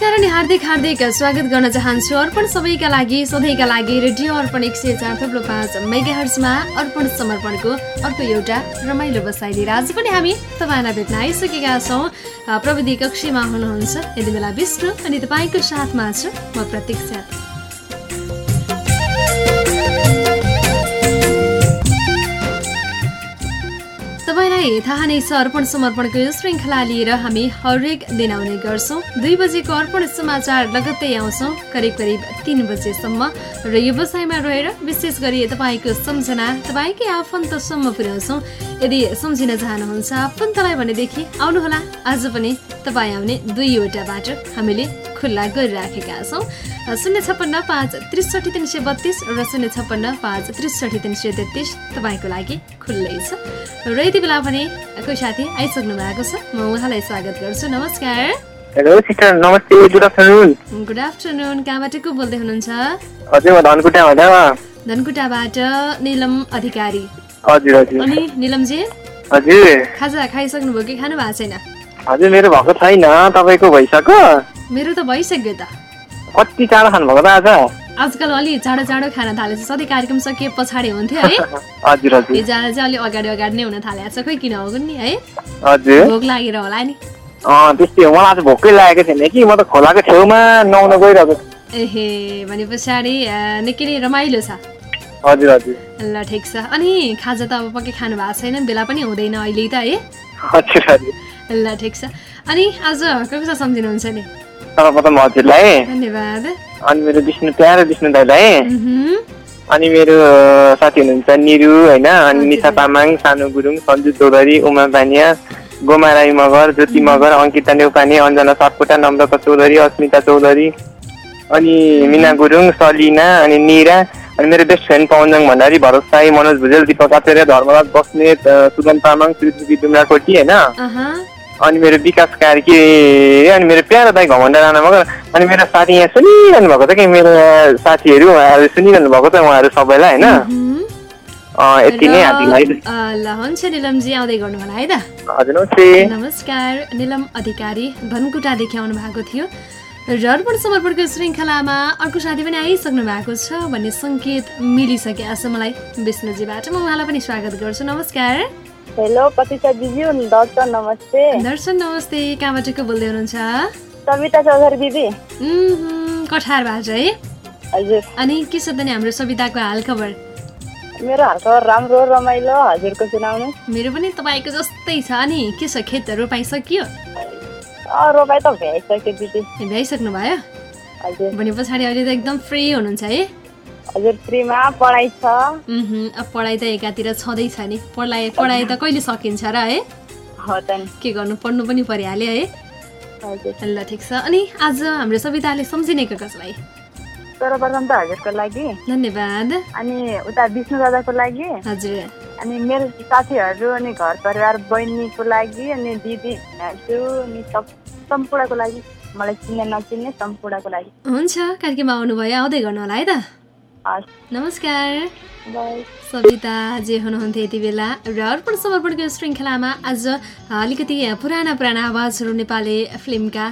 नमस्कार अनि हार्दिक हार्दिक स्वागत गर्न चाहन्छु अर्पण सबैका लागि सधैँका लागि रेडियो अर्पण एक सय चार थप्लो पाँच मेगा हर्समा अर्पण समर्पणको अर्को एउटा रमाइलो बसाइ आज पनि हामी तपाईँलाई भेट्न आइसकेका छौँ। प्रविधि कक्षीमा हुनुहुन्छ। यति बेला विष्णु अनि तपाईँको साथमा छु म प्रतीक्षा। तपाईँलाई थाहा नै छ अर्पण समर्पणको यो श्रृङ्खला लिएर हामी हरेक दिन आउने गर्छौँ। दुई बजेको अर्पण समाचार लगत्तै आउँछौँ करिब करिब तिन बजेसम्म। र व्यवसायमा रहेर विशेष गरी तपाईँको सम्झना तपाईँकै आफन्तसम्म पुर्याउँछौँ। यदि सम्झिन चाहनुहुन्छ आफन्तलाई भनेदेखि आउनुहोला आज पनि तपाईँ आउने दुईवटा बाटो हामीले खुल्ला गरिराखेका छौँ। शून्य छप्पन्न पाँच त्रिसठी तिन सय बत्तिस र शून्य छप्पन्न पाँच त्रिसठी तिन सय तेत्तिस तपाईँको लागि खुल्लै छ। र यति बेला भने कोही साथी आइसक्नु भएको छ। म उहाँलाई स्वागत गर्छु। नमस्कार। Hello sister. नमस्ते। गुड आफ्टरनुन गुड आफ्टरनुन कहाँबाट को बोल्दै हुनुहुन्छ? हजुर म धनकुटाबाट धनकुटाबाट निलम अधिकारी। हजुर हजुर। अनि निलमजी हजुर। खाजा खाइसक्नु भयो कि? खानु भएको छैन? हजुर मेरो भएको छैन। तपाईँको भइसक्यो? मेरो त भइसक्यो त। कति चाँडो खानुभएको त आज? आजकल अलि चाँडो चाँडो खान थालेछ। सधैँ कार्यक्रम सकिए पछाडि हुन्थ्यो है। हजुर हजुर। हिजोआज चाहिँ अलिक अगाडि अगाडि नै हुन थालेको छ खोइ किन हो नि है? हजुर। भोक लागेर होला नि। अँ त्यस्तै हो। मलाई आज भोकै लागेको थिएन कि। म त खोलाको छेउमा नुहाउन गइरहेको एहे भने पछाडि निकै नै रमाइलो छ। हजुर हजुर। ल ठिक छ। अनि खाजा त अब पक्कै खानु भएको छैन। बेला पनि हुँदैन अहिले त है। हजुर हजुर। ल ठिक छ। अनि आज को कसो सम्झिनुहुन्छ नि? सर्वप्रथम हजुरलाई धन्यवाद अनि मेरो विष्णु प्यारो विष्णु दाईलाई अनि मेरो साथी हुनुहुन्छ निरु होइन अनि निशा तामाङ सानु गुरुङ सन्जु चौधरी उमा बानिया गोमा राई मगर ज्योति मगर अङ्किता नेउपाने अञ्जना सापकोटा नम्रका चौधरी अस्मिता चौधरी अनि मिना गुरुङ सलिना अनि निरा अनि मेरो बेस्ट फ्रेन्ड पवनजङ भण्डारी भरत साई मनोज भुजेल दिपक आचार्य धर्मराज बस्नेत सुगम तामाङ श्रीदेवी डुम्राकोटी होइन अनि मेरो विकास कार्की अनि मेरो प्यारो दाई घमण्ड राणा मगर अनि मेरो साथी यहाँ सुनिरहनु भएको छ कि मेरो साथीहरू उहाँहरू सुनिरहनु भएको छ उहाँहरू सबैलाई होइन? यति नै ल हुन्छ निलमजी आउँदै गर्नु होला है त? हजुर नमस्ते। नमस्कार निलम अधिकारी धनकुटादेखि आउनु भएको थियो। र अर्पण समर्पणको श्रृङ्खलामा अर्को साथी पनि आइसक्नु भएको छ भन्ने सङ्केत मिलिसकेको छ मलाई। विष्णुजीबाट म उहाँलाई पनि स्वागत गर्छु। नमस्कार। हेलो प्रतीक्षा दिदी दर्शन नमस्ते। दर्शन नमस्ते। कहाँबाट को बोल्दै हुनुहुन्छ? सविता चौधरी दिदी। कठारबाट है। हजुर। अनि के छ त नि हाम्रो सविताको हालखबर मेरो हालखबर राम्रो रमाइलो। हजुरको सुनाउनु। मेरो पनि तपाईँको जस्तै छ। अनि के छ? खेतहरू पाइसकियो? रोपाइ त भ्याइसक्यो दिदी। भ्याइसक्नु भयो? हजुर। भने पछाडि अहिले त एकदम फ्री हुनुहुन्छ है? हजुर पढाइ छ। पढाइ त एकातिर छँदैछ नि। पढाइ पढाइ त कहिले सकिन्छ र है? के गर्नु पढ्नु पनि परिहाल्यो है? हजुर। ल ठिक छ। अनि आज हाम्रो सविताले सम्झिनेको कसलाई? सर्वप्रथम त हजुरको लागि। धन्यवाद। अनि उता विष्णु दादाको लागि। हजुर। अनि मेरो साथीहरू अनि घर परिवार बहिनीको लागि अनि दिदी दाजु अनि सब सम्पूर्णको लागि। मलाई चिन्ने नचिन्ने सम्पूर्णको लागि। हुन्छ कार्यक्रममा आउनुभयो आउँदै गर्नु होला है त? नमस्कार। सविता जे हुनुहुन्थ्यो यति बेला र अर्पण समर्पणको श्रृङ्खलामा आज अलिकति पुराना पुराना आवाजहरू नेपाली फिल्मका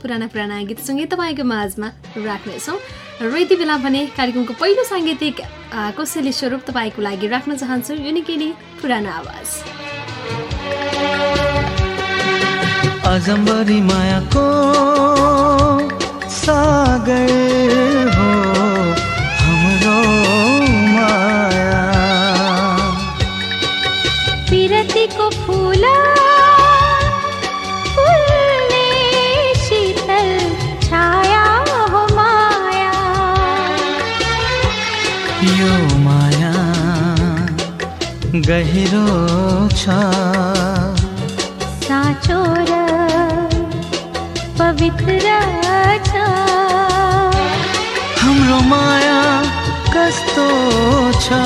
पुराना पुराना गीतसँगै तपाईँको माझमा राख्नेछौँ। र यति बेला भने कार्यक्रमको पहिलो साङ्गीतिक अ, कोसेली स्वरूप तपाईँको लागि राख्न चाहन्छु यो निकै नै पुरानो आवाज। अजम्बरी मायाको सागर हो। गहिरो छ। साँचो र पवित्र छ। हाम्रो माया कस्तो छ?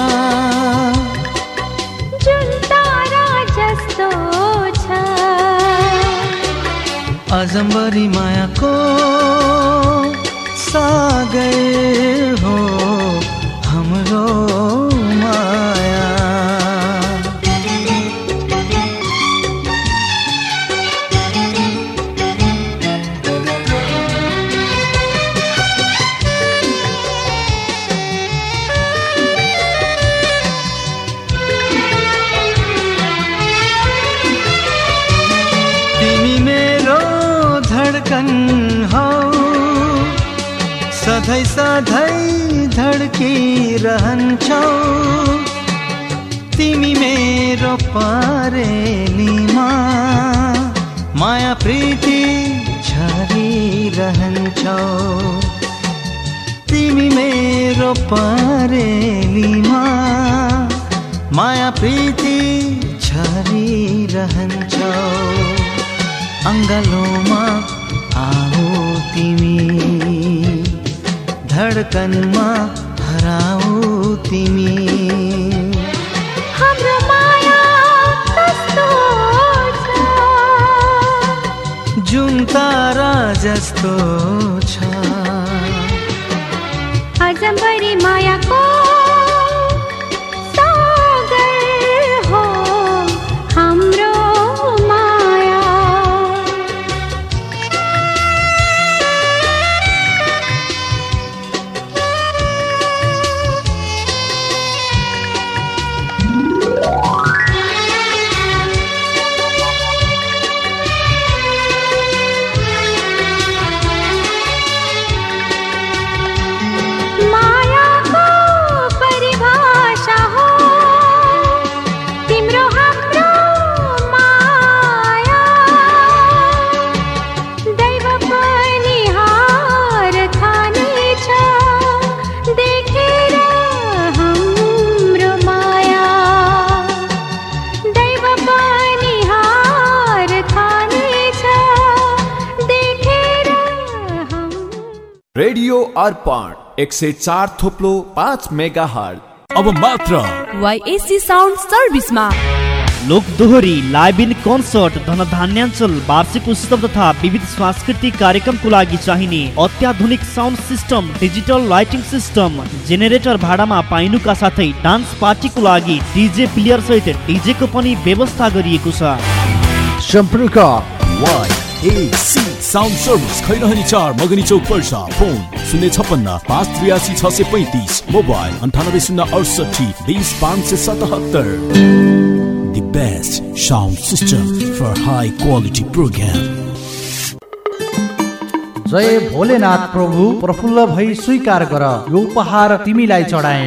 जुन तारा जस्तो छ। अजम्बरी मायाको सागर हो। मेरो परेलीमा माया प्रीति छरिरहन्छौ तिमी मेरो परेलीमा माया प्रीति छरिरहन्छौ अङ्गलोमा आऊ तिमी धडकनमा हराऊ तिमी। जुन तारा जस्तो छ। मायाको अर्पण एक सय चार थोप्लो पाँच मेगा अब मात्र। वाइएससी साउन्ड सर्भिसमा। लोक दोहोरी लाइभ इन कन्सर्ट धनधान्याञ्चल वार्षिक उत्सव तथा विविध सांस्कृतिक कार्यक्रमको लागि चाहिने अत्याधुनिक sound system digital lighting system generator भाडामा पाइनुका साथै डान्स पार्टीको लागि डिजे प्लेयर सहित डिजेको पनि व्यवस्था गरिएको छ। सम्पर्क वाइएसी साउन्ड सर्भिस खैरहनी चार मगनी चौक पर्सा फोन शून्य छप्पन्न पाँच त्रियासी छ सय पैँतिस मोबाइल अन्ठानब्बे शून्य अडसठी बिस पाँच सय सतहत्तर The best sound system for high quality program. जय भोलेनाथ प्रभु प्रफुल्ल भई स्वीकार गर यो उपहार तिमीलाई चढाए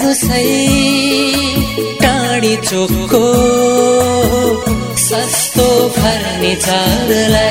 सम्झनु सै टाढी चोकको सस्तो फर्निचरलाई।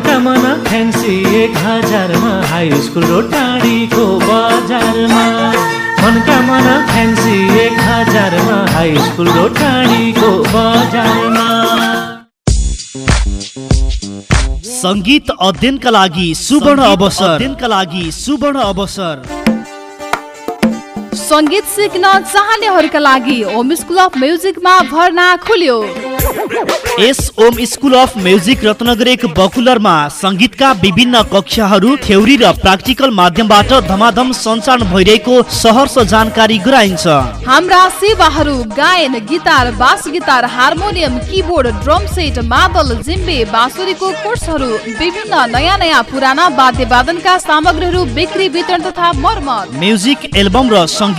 मनका मना फ्यान्सी एक हजारमा हाई स्कुल र टाढीको बजारमा। मनका मना फ्यान्सी एक हजारमा हाई स्कुल र टाढीको बजारमा। सङ्गीत अध्ययनका लागि सुवर्ण अवसर। अध्ययनका लागि सुवर्ण अवसर। सङ्गीत सिक्न चाहनेहरूका लागि होम स्कुल अफ म्युजिकमा भर्ना खुल्यो। S Om school of music Ratnagar एक बकुलरमा सङ्गीतका विभिन्न कक्षाहरू थ्योरी र प्र्याक्टिकल माध्यमबाट धमाधम सञ्चालन भइरहेको सहर्ष जानकारी गराइन्छ। हाम्रा सेवाहरू गायन guitar bass guitar harmonium keyboard drum set madal djembe बाँसुरीको कोर्सहरू विभिन्न नयाँ नयाँ पुराना वाद्य वादनका सामग्रीहरू बिक्री वितरण तथा मर्मत। म्युजिक एल्बम र सङ्गीत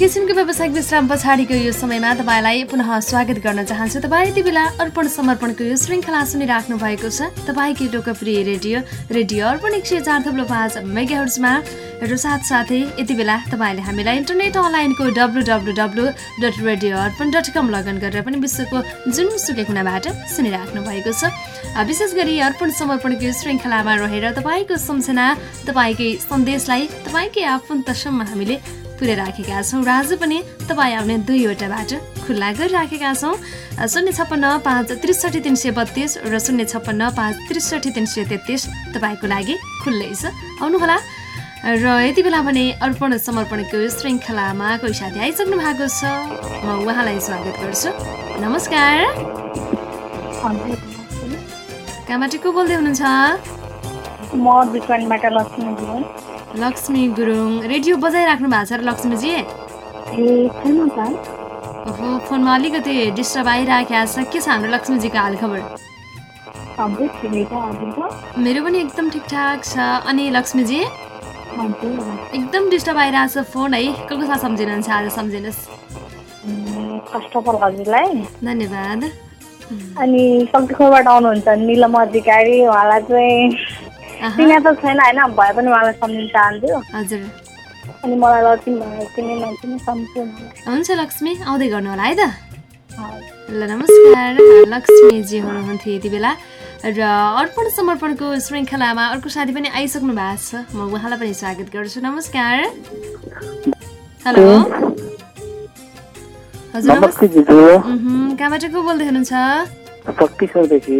एकैछिनको व्यावसायिक विश्राम पछाडिको यो समयमा तपाईँलाई पुनः स्वागत गर्न चाहन्छु। तपाईँ यति बेला अर्पण समर्पणको यो श्रृङ्खला सुनिराख्नु भएको छ। तपाईँकै लोकप्रिय रेडियो रेडियो अर्पण एक सय चार थप्लो पाँच मेगाहर्जमा। र साथसाथै यति बेला तपाईँले हामीलाई इन्टरनेट अनलाइनको W W W dot radio Arpan dot com login गरेर पनि विश्वको जुनसुकै कुनाबाट सुनिराख्नु भएको छ। विशेष गरी अर्पण समर्पणको यो श्रृङ्खलामा रहेर तपाईँको सम्झना तपाईँकै सन्देशलाई तपाईँकै आफन्तसम्म हामीले पुर्याइराखेका छौँ र आज पनि तपाईँ आउने दुईवटा बाटो खुल्ला गरिराखेका छौँ। शून्य छप्पन्न पाँच त्रिसठी तिन सय बत्तिस र शून्य छप्पन्न पाँच त्रिसठी तिन सय तेत्तिस तपाईँको लागि खुल्लै छ। आउनुहोला। र यति बेला भने अर्पण समर्पणको श्रृङ्खलामा कोही साथी आइसक्नु भएको छ? म उहाँलाई स्वागत गर्छु। नमस्कार। कहाँबाट को बोल्दै हुनुहुन्छ? लक्ष्मी गुरुङ रेडियो बजाइराख्नु भएको छ र लक्ष्मीजी? ओहो फोनमा अलिकति डिस्टर्ब आइरहेको छ। के छ हाम्रो लक्ष्मीजीको हालखबर? छ। हजुरको मेरो पनि एकदम ठिकठाक छ। अनि लक्ष्मीजी? एकदम डिस्टर्ब आइरहेको छ फोन है। को को साथ सम्झिनुहुन्छ? आज सम्झिनुहोस्। धन्यवाद। अनि शक्तिखोरबाट आउनुहुन्छ? निलम अधिकारी उहाँलाई चाहिँ। चिने त छैन होइन? भए पनि उहाँलाई सम्झिन चाहन्छु हजुर। अनि मलाई लक्ष्मी भनेर चिने नचिने सम्पूर्ण हुन्छ लक्ष्मी आउँदै गर्नु होला है त। ल नमस्कार लक्ष्मीजी हुनुहुन्थ्यो यति बेला। र अर्पण समर्पणको श्रृङ्खलामा अर्को साथी पनि आइसक्नु भएको छ। म उहाँलाई पनि स्वागत गर्छु। नमस्कार। हेलो। हजुर कहाँबाट को बोल्दै हुनुहुन्छ? दिदी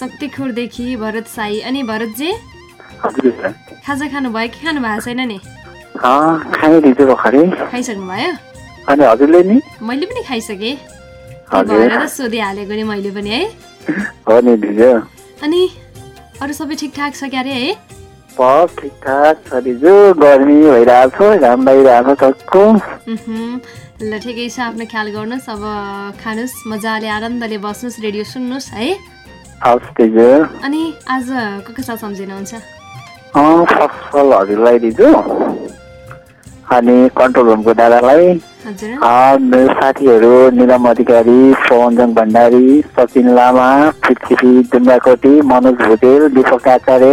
शक्तिखोरदेखि भरत साई अनि भरतजी? खाजा खानुभयो कि खानु भएको छैन नि? खाइसक्नु भयो मैले पनि खाइसकेँ। भएर त सोधिहालेको नि मैले पनि है। अनि अरू सबै ठिकठाक छ क्यारे है? सब ठिकठाक छ दिजु। गर्मी भइरहेको छ घाम लागिरहेको छ ल ठिकै छ आफ्नो ख्याल गर्नुहोस्। अब खानुहोस् मजाले आनन्दले बस्नुहोस् रेडियो सुन्नुहोस् है। अनि आज को को साथ सम्झिनुहुन्छ? अनि कन्ट्रोल रुमको दादालाई मेरो साथीहरू निलम अधिकारी पवनजङ भण्डारी सचिन लामा पृथ्वी डुङ्गाकोटी मनोज भुटेल दीपक आचार्य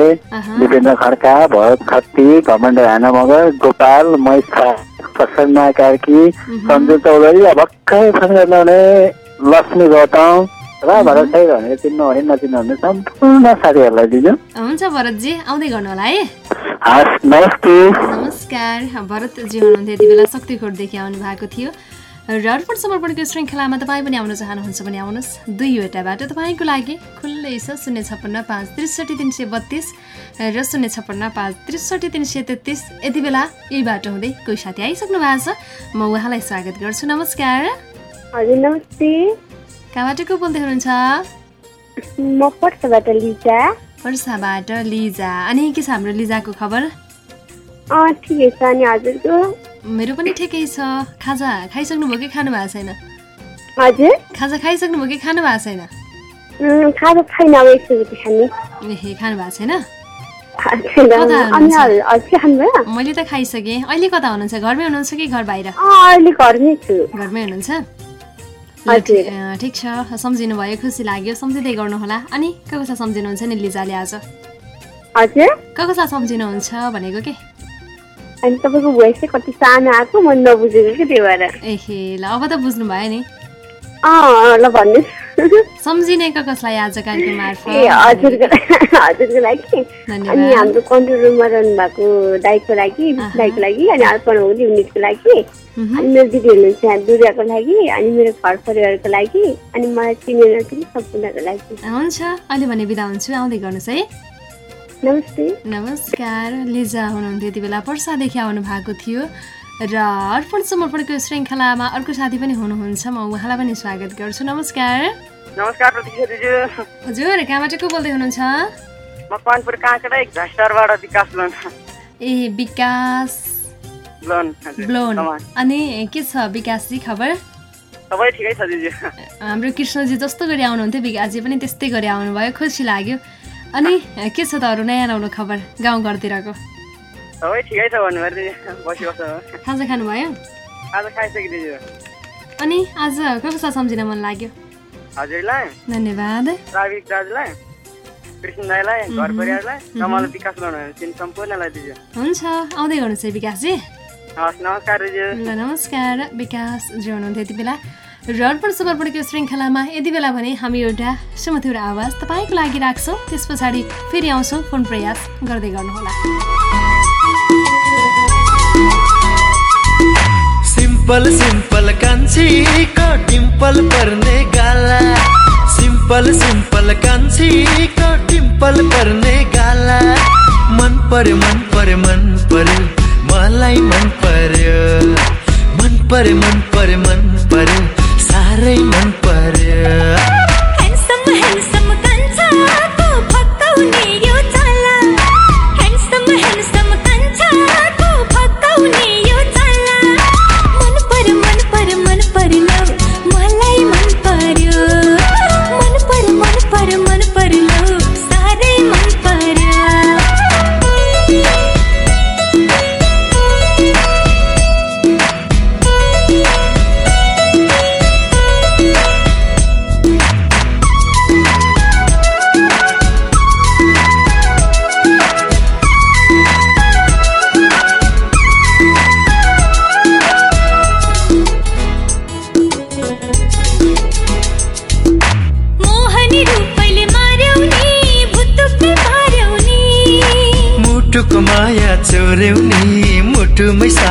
दिपेन्द्र खड्का भरत खत्ती घमण्ड राणा मगर गोपाल महेश प्रसन्ना कार्की सञ्जु चौधरी भर्खरै गर्नुहुने लक्ष्मी गौतम भरत साई भनेर चिन्नु भने नचिन्नु भने सम्पूर्ण साथीहरूलाई दिन्छु। हुन्छ भरतजी आउँदै गर्नु होला है। हस् नमस्ते। नमस्कार। भरतजी हुनुहुन्थ्यो यति बेला शक्तिखोटदेखि आउनु भएको थियो। र अर्पण समर्पणको श्रृङ्खलामा तपाईँ पनि आउन चाहनुहुन्छ भने आउनुहोस्। दुईवटा बाटो तपाईँको लागि। खुल्लै छ शून्य छप्पन्न पाँच त्रिसठी तिन सय बत्तिस र शून्य छप्पन्न पाँच त्रिसठी तिन सय तेत्तिस। यति बेला यही बाटो हुँदै कोही साथी आइसक्नु भएको छ। म उहाँलाई स्वागत गर्छु। नमस्कार। हजुर नमस्ते। कहाँबाट को बोल्दै हुनुहुन्छ? म पर्साबाट लिजा। लिजा। अनि के छ हाम्रो लिजाको खबर? ठिकै छ अनि हजुरको। मेरो पनि ठिकै छ। खाजा खाइसक्नु भयो कि खानु भएको छैन? हजुर? खाजा खाइसक्नु भयो कि खानु भएको छैन? खाजा छैन अब एकचोटि खाने। भएको छैन? मैले त खाइसकेँ। अहिले कता हुनुहुन्छ? घरमै हुनुहुन्छ कि घर बाहिर? घरमै हुनुहुन्छ? ठिक। छ। सम्झिनु भयो खुसी लाग्यो। सम्झिँदै गर्नुहोला। अनि को को साथ सम्झिनुहुन्छ नि लिजाले आज? को को साथ सम्झिनुहुन्छ भनेको के? अनि तपाईँको भोइस चाहिँ कति सानो आएको म नबुझेको कि त्यही भएर। एहे ल अब त बुझ्नु भयो नि। ल सम्झिने को कसलाई आज कार्यक्रम ए मार्फत हजुरको हजुरको लागि। अनि हाम्रो कन्ट्रोल रुममा रहनु भएको दाईको लागि लागि अनि अर्पण हुने युनिटको लागि। अनि मेरो दिदी हुनुहुन्छ यहाँ दुर्गाको लागि अनि मेरो घर परिवारको लागि अनि मलाई चिने नचिने सम्पूर्णको लागि। हुन्छ अहिले भने बिदा हुन्छु। आउँदै गर्नुहोस् है। नमस्ते। नमस्कार। लिजा हुनुहुन्थ्यो यति बेला। पर्सादेखि आउनु भएको थियो। र अर्पण समर्पणको श्रृङ्खलामा अर्को साथी पनि हुनुहुन्छ। म उहाँलाई पनि स्वागत गर्छु। नमस्कार। नमस्कार हजुर कहाँबाट को बोल्दै हुनुहुन्छ? म कनपुर एक विकास लोन। ए विकास। ब्लोन। अनि के छ विकासजी खबर? सबै ठिकै छ दिजु हाम्रो कृष्णजी जस्तो गरी आउनुहुन्थ्यो विकासजी पनि त्यस्तै गरी आउनुभयो खुसी लाग्यो। अनि के छ त अरू नयाँ नौलो खबर गाउँघरतिरको? सबै ठिकै छ खाजा खानुभयो? दिदी। अनि आज कसलाई सम्झिन मन लाग्यो? हजुरलाई? धन्यवाद। प्राविक दाजुलाई कृष्ण दाईलाई घर मह्म, परिवारलाई मह्म। कमल विकास गर्नु तिन सम्पूर्णलाई दिदी। हुन्छ आउँदै गर्नुहोस् है विकासजी। नमस्कार नमस्कार विकास जी हुनुहुन्थ्यो यति बेला र अर्पण समर्पणको श्रृङ्खलामा यति बेला भने हामी एउटा सुमधुर आवाज तपाईँको लागि राख्छौँ त्यस पछाडि फेरि आउँछौँ फोन प्रयास गर्दै गर्नुहोला सिम्पल सिम्पल कान्छीको डिम्पल पर्ने गाला सिम्पल सिम्पल कान्छीको डिम्पल पर्ने गाला मन पर्यो मन पर्यो मन पर्यो मलाई मन पर्यो। मन पर्यो मन पर्यो मन पर्यो साह्रै मन पर्यो। tu mới xa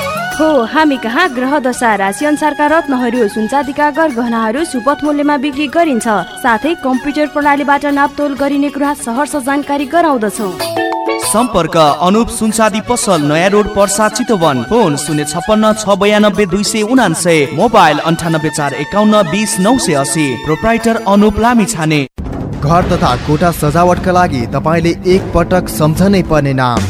हो हामी कहाँ ग्रह दशा राशि अनुसारका रत्नहरू सुनचाँदीका गहनाहरू सुपथ मूल्यमा बिक्री गरिन्छ। साथै कम्प्युटर प्रणालीबाट नापतोल गरिने कुरा सहर्ष जानकारी गराउँदछौँ। सम्पर्क अनुप सुनसादी पसल नयाँ रोड पर्सा चितवन। फोन शून्य छप्पन्न छ बयानब्बे दुई सय उनान्सय मोबाइल अन्ठानब्बे चार एकाउन्न बिस नौ सय असी प्रोप्राइटर अनुप लामी छाने घर तथा कोठा सजावटका लागि तपाईँले एक पटक सम्झनै पर्ने नाम।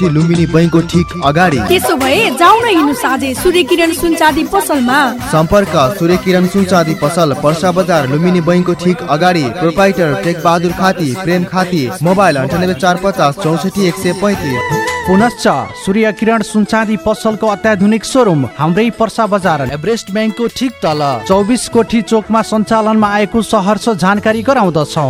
लुम्बिनी बैङ्कको ठिक अगाडि। त्यसो भए जाउ न हिँड्नु साझे। सूर्य किरण सुनचाँदी पसलमा। सम्पर्क सूर्य किरण सुनचाँदी पसल पर्सा बजार लुम्बिनी बैङ्कको ठिक अगाडि। प्रोपाइटर टेक बहादुर खाती प्रेम खाती मोबाइल अन्ठानब्बे चार पचास चौसठी एक सय पैँतिस। पुनश्च सूर्य किरण सुनचाँदी पसलको अत्याधुनिक सोरुम हाम्रै पर्सा बजार। एभरेस्ट ब्याङ्कको ठिक तल। चौबिस कोठी चोकमा सञ्चालनमा आएको सहर्ष जानकारी गराउँदछौ।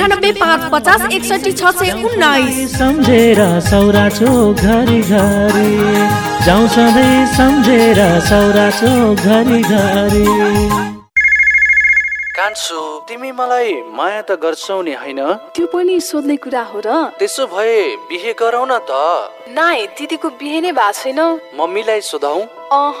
अन्ठानब्बे पाँच पचास एकसठी छ सय उन्नाइस। सम्झेर सौरा चोक घरि घरि। जाउँ सधैँ सम्झेर सौरा चोक घरि घरि। कान्छु तिमी मलाई माया त गर्छौ नि होइन? त्यो पनि सोध्ने कुरा हो र। त्यसो भए बिहे गरौ न त। नाइ दिदीको बिहे नै भएको छैन। मम्मीलाई सोधौ। अह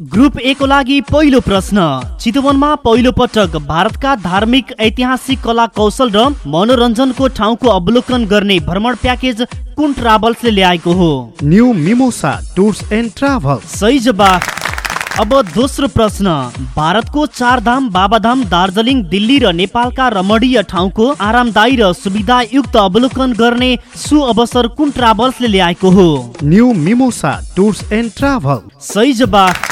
Group A को लागि पहिलो प्रश्न। चितवनमा पहिलो पटक भारतका धार्मिक ऐतिहासिक कला कौशल र मनोरञ्जनको ठाउँको अवलोकन गर्ने भ्रमण प्याकेज कुन ट्राभल्सले ल्याएको हो? New Mimosa tours and travel सही जवाफ। अब दोस्रो प्रश्न। भारतको चार धाम बाबाधाम दार्जिलिङ दिल्ली र नेपालका रमणीय ठाउँको आरामदायी र सुविधायुक्त अवलोकन गर्ने सुअवसर कुन ट्राभल्सले ल्याएको हो? New Mimosa tours and travel सही जवाफ।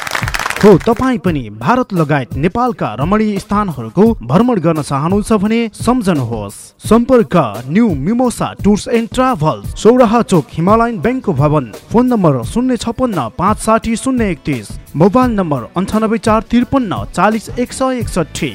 हो तपाईँ पनि भारत लगायत नेपालका रमणीय स्थानहरूको भ्रमण गर्न चाहनुहुन्छ भने सम्झनुहोस्। सम्पर्क new Mimosa tours and travel Sauraha चोक हिमालयन ब्याङ्कको भवन फोन नम्बर शून्य छपन्न पाँच साठी शून्य एकतिस मोबाइल नम्बर अन्ठानब्बे चार त्रिपन्न चालिस एक सय एकसठी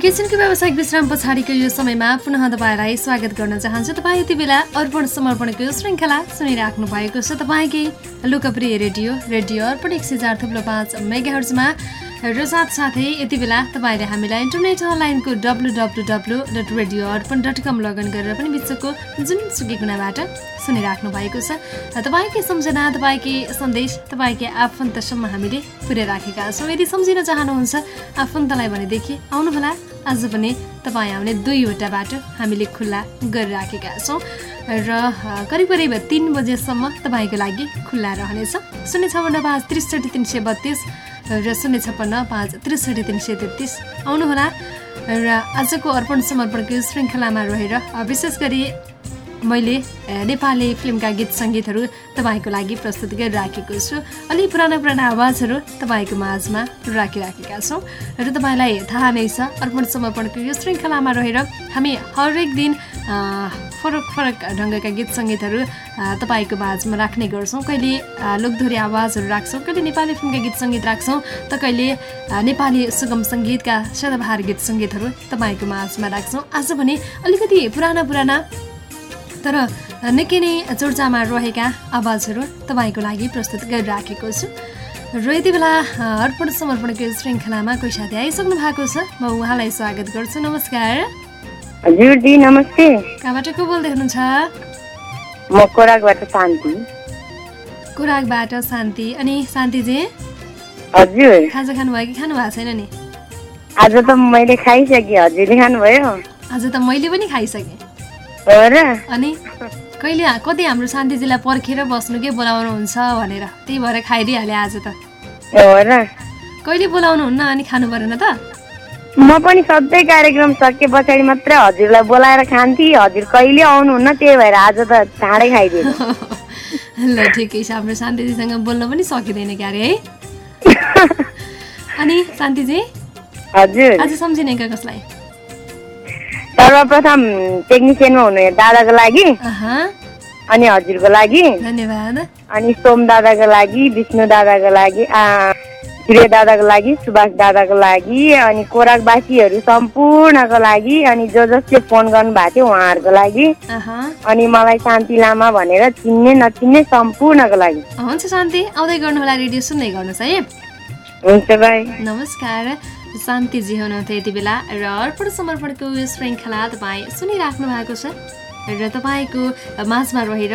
एकैछिनको व्यावसायिक विश्राम पछाडिको यो समयमा पुनः तपाईँलाई स्वागत गर्न चाहन्छु। तपाईँ यति बेला अर्पण समर्पणको यो श्रृङ्खला सुनिराख्नु भएको छ। तपाईँकै लोकप्रिय रेडियो रेडियो अर्पण एक सय चार थुप्रो पाँच मेगाहर्जमा र साथसाथै यति बेला तपाईँले हामीलाई इन्टरनेट अनलाइनको W W W dot radio Arpan dot com login गरेर पनि विश्वको जुनसुकै कुनाबाट सुनिराख्नु भएको छ। तपाईँकै सम्झना तपाईँकै सन्देश तपाईँकै आफन्तसम्म हामीले पुर्याइराखेका छौँ। यदि सम्झिन चाहनुहुन्छ आफन्तलाई भनेदेखि आउनुहोला। आज पनि तपाईँ आउने दुईवटा बाटो हामीले खुल्ला गरिराखेका छौँ। र करिब करिब तिन बजेसम्म तपाईँको लागि खुल्ला रहनेछ। शून्य छपन्न पाँच त्रिसठी तिन सय बत्तिस र शून्य छप्पन्न पाँच त्रिसठी तिन सय तेत्तिस। आउनुहोला र आजको अर्पण समर्पणको श्रृङ्खलामा रहेर विशेष गरी मैले नेपाली फिल्मका गीत सङ्गीतहरू तपाईँको लागि प्रस्तुत गरिराखेको छु। अलि पुराना पुराना आवाजहरू तपाईँको माझमा राखिराखेका छौँ। र तपाईँलाई थाहा नै छ अर्पण समर्पणको यो श्रृङ्खलामा रहेर हामी हरेक दिन फरक फरक ढङ्गका गीत सङ्गीतहरू तपाईँको माझमा राख्ने गर्छौँ। कहिले लोकधोरी आवाजहरू राख्छौँ कहिले नेपाली फिल्मका गीत सङ्गीत राख्छौँ त कहिले नेपाली सुगम सङ्गीतका सदाबहार गीत सङ्गीतहरू तपाईँको माझमा राख्छौँ। आज भने अलिकति पुराना पुराना तर निकै नै चर्चामा रहेका आवाजहरू तपाईँको लागि प्रस्तुत गरिराखेको छु। र यति बेला अर्पण समर्पणको श्रृङ्खलामा कोही साथी आइसक्नु भएको छ म उहाँलाई स्वागत गर्छु। नमस्कार। हजुर दी नमस्ते। कहाँबाट को बोल्दै हुनुहुन्छ? म कोराकबाट शान्ति। कुराकबाट शान्ति। अनि शान्तिजी? हजुर। खाजा खानुभयो कि खानु भएको छैन नि? आज त मैले खाइसकेँ। हजुरले खानुभयो? आज त मैले पनि खाइसकेँ। अनि कहिले कति हाम्रो शान्तिजीलाई पर्खेर बस्नु के बोलाउनुहुन्छ भनेर? त्यही भएर खाइदिइहालेँ आज त। कहिले बोलाउनुहुन्न अनि खानु परेन त? म पनि सधैँ कार्यक्रम सके पछाडि मात्रै हजुरलाई बोलाएर खान्थेँ। हजुर कहिले आउनुहुन्न त्यही भएर आज त चाँडै खाइदिएँ। ल ठिकै छ। हाम्रो शान्तिजीसँग बोल्न पनि सकिँदैन क्यारे है? अनि शान्तिजी? हजुर। आज सम्झिने का कसलाई? सर्वप्रथम टेक्निसियनमा हुने दादाको लागि अनि हजुरको लागि। धन्यवाद। अनि सोम दादाको लागि विष्णु दादाको लागि आ, सूर्य दादाको लागि सुभाष दादाको लागि अनि कोराकवासीहरू सम्पूर्णको लागि अनि जो जसले फोन गर्नु भएको थियो उहाँहरूको लागि। अनि मलाई शान्ति लामा भनेर चिन्ने नचिन्ने सम्पूर्णको लागि। हुन्छ शान्ति आउँदै गर्नु होला रेडियो सुन्दै गर्नुहोस् है। हुन्छ बाई। नमस्कार। शान्तिजी हुनुहुन्थ्यो यति बेला र अर्पण समर्पणको यो श्रृङ्खला तपाईँ सुनिराख्नु भएको छ। र तपाईँको माझमा रहेर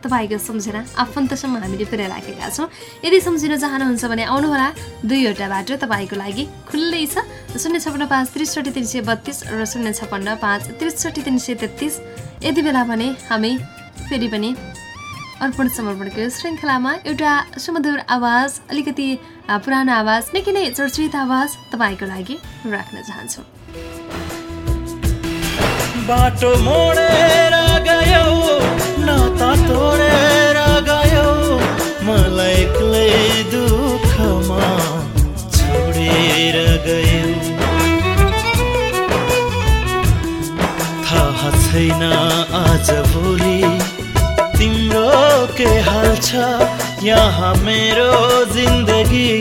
तपाईँको सम्झना आफन्तसम्म हामीले पुर्याइराखेका छौँ। यदि सम्झिन चाहनुहुन्छ भने आउनुहोला दुईवटा बाटो तपाईँको लागि खुल्लै छ। शून्य छपन्न पाँच त्रिसठी तिन सय बत्तिस र शून्य छपन्न पाँच त्रिसठी तिन सय तेत्तिस। यति बेला भने हामी फेरि पनि अर्पण समर्पणको श्रृङ्खलामा एउटा सुमधुर आवाज अलिकति पुरानो आवाज निकै नै चर्चित आवाज तपाईँको लागि राख्न चाहन्छु। बाटो मोडेर छैन आज भोलि के हाल छ यहाँ मेरो जिन्दगी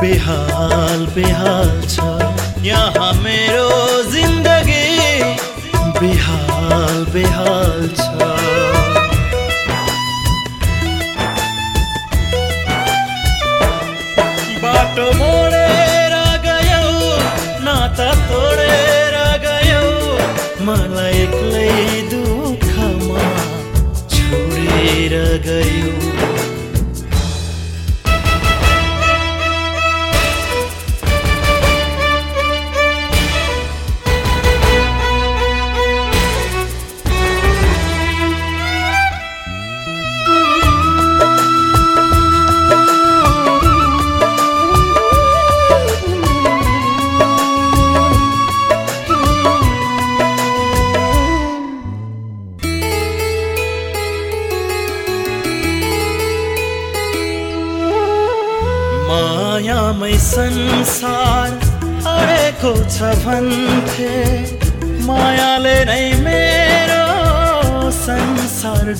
बेहाल बेहाल छ यहाँ मेरो जिन्दगी बेहाल बेहाल छ गयौ।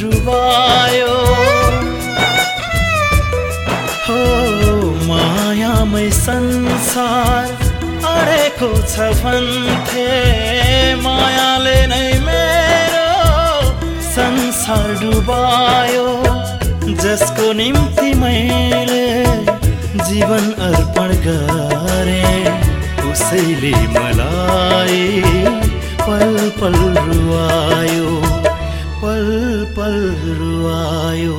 डुबायो हो मायामै संसार अडेको छ भन्थे। मायाले नै मेरो संसार डुबायो जसको निम्ति मैले जीवन अर्पण गरे। उसैले मलाई पल पल रुवायो। रुवायो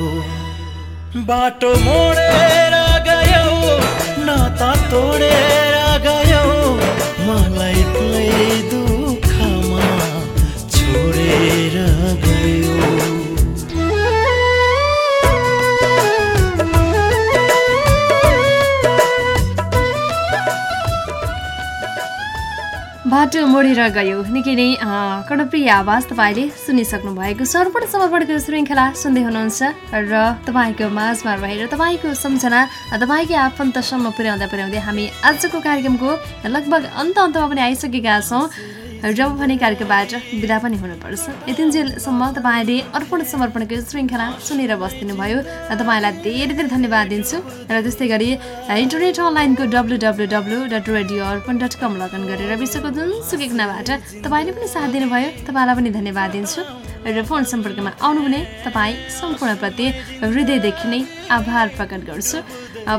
बाटो मोडेर गयो नाता तोडेर गयो। मलाई दुःखमा छोडेर गयो। बाटो मोडेर गयो। निकै नै कर्णप्रिय आवाज तपाईँले सुनिसक्नु भएको अर्पण समर्पणको श्रृङ्खला सुन्दै हुनुहुन्छ र तपाईँको माझमा रहेर तपाईँको सम्झना तपाईँकै आफन्तसम्म पुर्याउँदा पुर्याउँदै हामी आजको कार्यक्रमको लगभग अन्त अन्तमा पनि आइसकेका छौँ। र भने कार्यक्रमबाट बिदा पनि हुनुपर्छ। यतिन्जेलसम्म तपाईँले अर्पण समर्पणको श्रृङ्खला सुनेर बस्दिनु भयो र तपाईँलाई धेरै धेरै धन्यवाद दिन्छु। र त्यस्तै गरी इन्टरनेट अनलाइनको W W W dot radio Arpan dot com login गरेर विश्वको जुनसुकै कुनाबाट तपाईँले पनि साथ दिनुभयो। तपाईँलाई पनि धन्यवाद दिन्छु। र फोन सम्पर्कमा आउनुहुने तपाईँ सम्पूर्णप्रति हृदयदेखि नै आभार प्रकट गर्छु।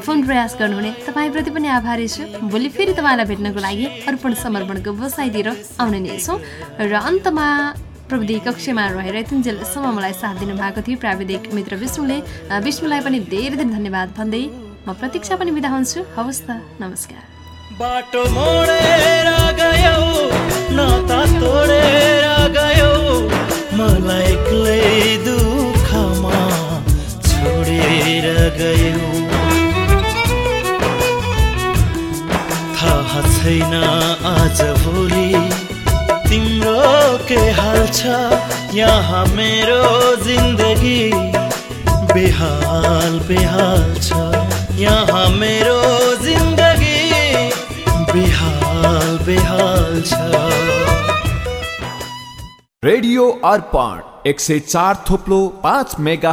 फोन प्रयास गर्नुहुने तपाईँप्रति पनि आभारी छु। भोलि फेरि तपाईँलाई भेट्नको लागि अर्पण समर्पणको बसाइदिएर आउने नै छौँ। र अन्तमा प्रविधि कक्षमा रहेर तिनजेलसम्म मलाई साथ दिनुभएको थियो प्राविधिक मित्र विष्णुले। विष्णुलाई पनि धेरै धेरै धन्यवाद भन्दै म प्रतीक्षा पनि बिदा हुन्छु। हवस् त नमस्कार। बाटो मोडेर गयो नाता तोडेर गयो। मलाई एक्लै दुःखमा छोडेर गयो। थाहा छैन आज भोलि तिम्रो के हाल छ? यहाँ मेरो जिन्दगी बेहाल बेहाल छ। यहाँ मेरो जिन्दगी बेहाल बेहाल छ। रेडियो अर्पण एक सय चार थोप्लो पाँच मेगा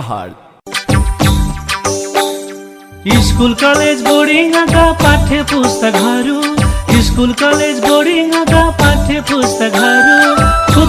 स्कुल कलेज बोर्डिङका पाठ्य पुस्तकहरू स्कुल कलेज बोर्डिङका पाठ्य पुस्तकहरू